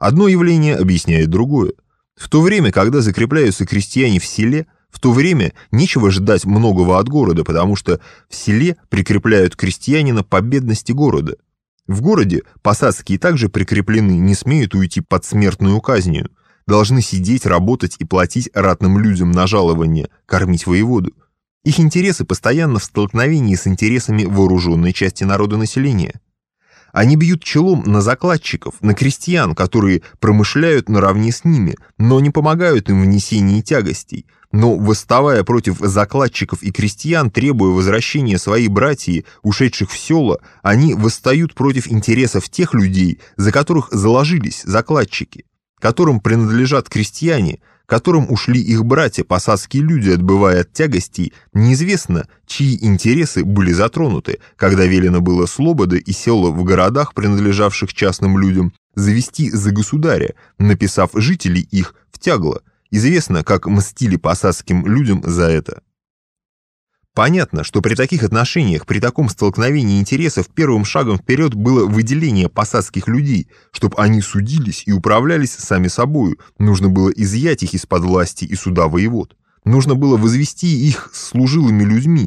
Одно явление объясняет другое. В то время, когда закрепляются крестьяне в селе, в то время нечего ждать многого от города, потому что в селе прикрепляют крестьянина по бедности города. В городе посадские также прикреплены, не смеют уйти под смертную казнью, должны сидеть, работать и платить ратным людям на жалование, кормить воеводу. Их интересы постоянно в столкновении с интересами вооруженной части народа населения. Они бьют челом на закладчиков, на крестьян, которые промышляют наравне с ними, но не помогают им в несении тягостей, но, восставая против закладчиков и крестьян, требуя возвращения своей братьи, ушедших в села, они восстают против интересов тех людей, за которых заложились закладчики, которым принадлежат крестьяне, которым ушли их братья, посадские люди, отбывая от тягостей, неизвестно, чьи интересы были затронуты, когда велено было слободы и села в городах, принадлежавших частным людям, завести за государя, написав жителей их в тягло. Известно, как мстили посадским людям за это. Понятно, что при таких отношениях, при таком столкновении интересов первым шагом вперед было выделение посадских людей, чтобы они судились и управлялись сами собою, нужно было изъять их из-под власти и суда воевод. Нужно было возвести их служилыми людьми,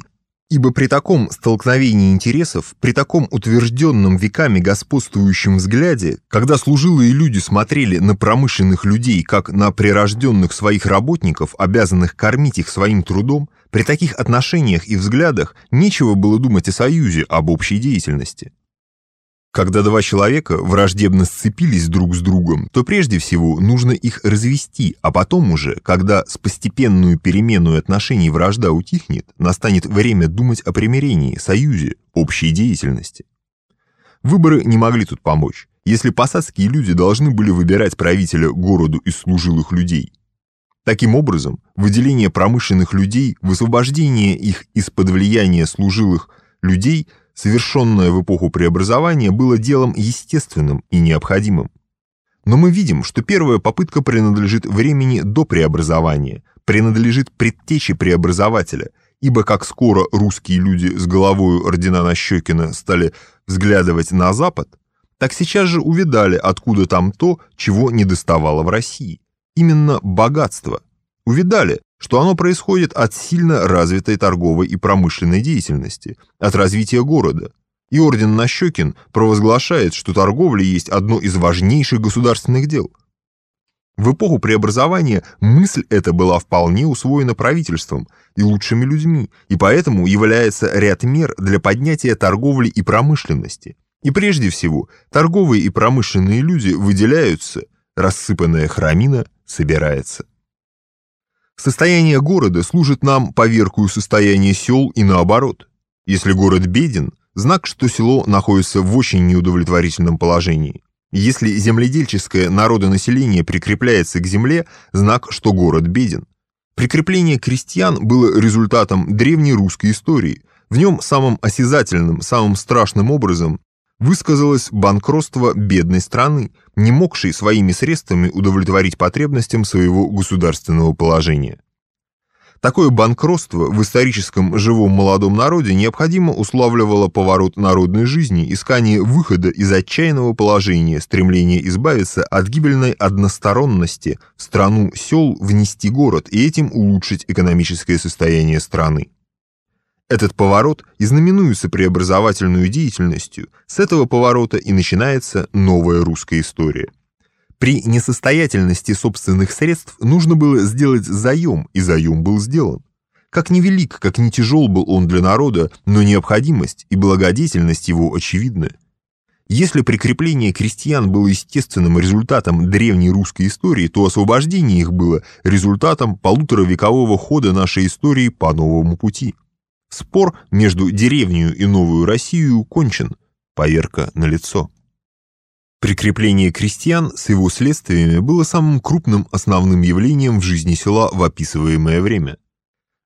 ибо при таком столкновении интересов, при таком утвержденном веками господствующем взгляде, когда служилые люди смотрели на промышленных людей как на прирожденных своих работников, обязанных кормить их своим трудом, при таких отношениях и взглядах нечего было думать о союзе, об общей деятельности. Когда два человека враждебно сцепились друг с другом, то прежде всего нужно их развести, а потом уже, когда с постепенную перемену отношений вражда утихнет, настанет время думать о примирении, союзе, общей деятельности. Выборы не могли тут помочь, если посадские люди должны были выбирать правителя городу из служилых людей – Таким образом, выделение промышленных людей, высвобождение их из-под влияния служилых людей, совершенное в эпоху преобразования, было делом естественным и необходимым. Но мы видим, что первая попытка принадлежит времени до преобразования, принадлежит предтече преобразователя, ибо как скоро русские люди с головой ордена Нащекина стали взглядывать на Запад, так сейчас же увидали, откуда там то, чего не доставало в России именно богатство. Увидали, что оно происходит от сильно развитой торговой и промышленной деятельности, от развития города. И орден Нащекин провозглашает, что торговля есть одно из важнейших государственных дел. В эпоху преобразования мысль эта была вполне усвоена правительством и лучшими людьми, и поэтому является ряд мер для поднятия торговли и промышленности. И прежде всего, торговые и промышленные люди выделяются, рассыпанная храмина собирается. Состояние города служит нам поверкую состояния сел и наоборот. Если город беден, знак, что село находится в очень неудовлетворительном положении. Если земледельческое народонаселение прикрепляется к земле, знак, что город беден. Прикрепление крестьян было результатом древней русской истории. В нем самым осязательным, самым страшным образом высказалось банкротство бедной страны, не могшей своими средствами удовлетворить потребностям своего государственного положения. Такое банкротство в историческом живом молодом народе необходимо уславливало поворот народной жизни, искание выхода из отчаянного положения, стремление избавиться от гибельной односторонности в страну сел, внести город и этим улучшить экономическое состояние страны. Этот поворот и знаменуется преобразовательной деятельностью, с этого поворота и начинается новая русская история. При несостоятельности собственных средств нужно было сделать заем, и заем был сделан. Как невелик, как не тяжел был он для народа, но необходимость и благодетельность его очевидны. Если прикрепление крестьян было естественным результатом древней русской истории, то освобождение их было результатом полуторавекового хода нашей истории по новому пути. Спор между деревней и Новую Россию кончен, поверка налицо. Прикрепление крестьян с его следствиями было самым крупным основным явлением в жизни села в описываемое время.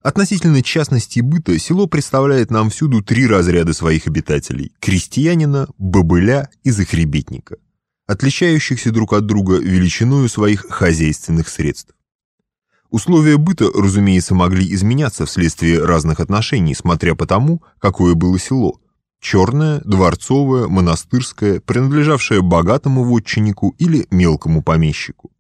Относительно частности быта село представляет нам всюду три разряда своих обитателей – крестьянина, бобыля и захребетника, отличающихся друг от друга величиною своих хозяйственных средств. Условия быта, разумеется, могли изменяться вследствие разных отношений, смотря по тому, какое было село. черная, дворцовая, монастырская, принадлежавшая богатому вотчиннику или мелкому помещику.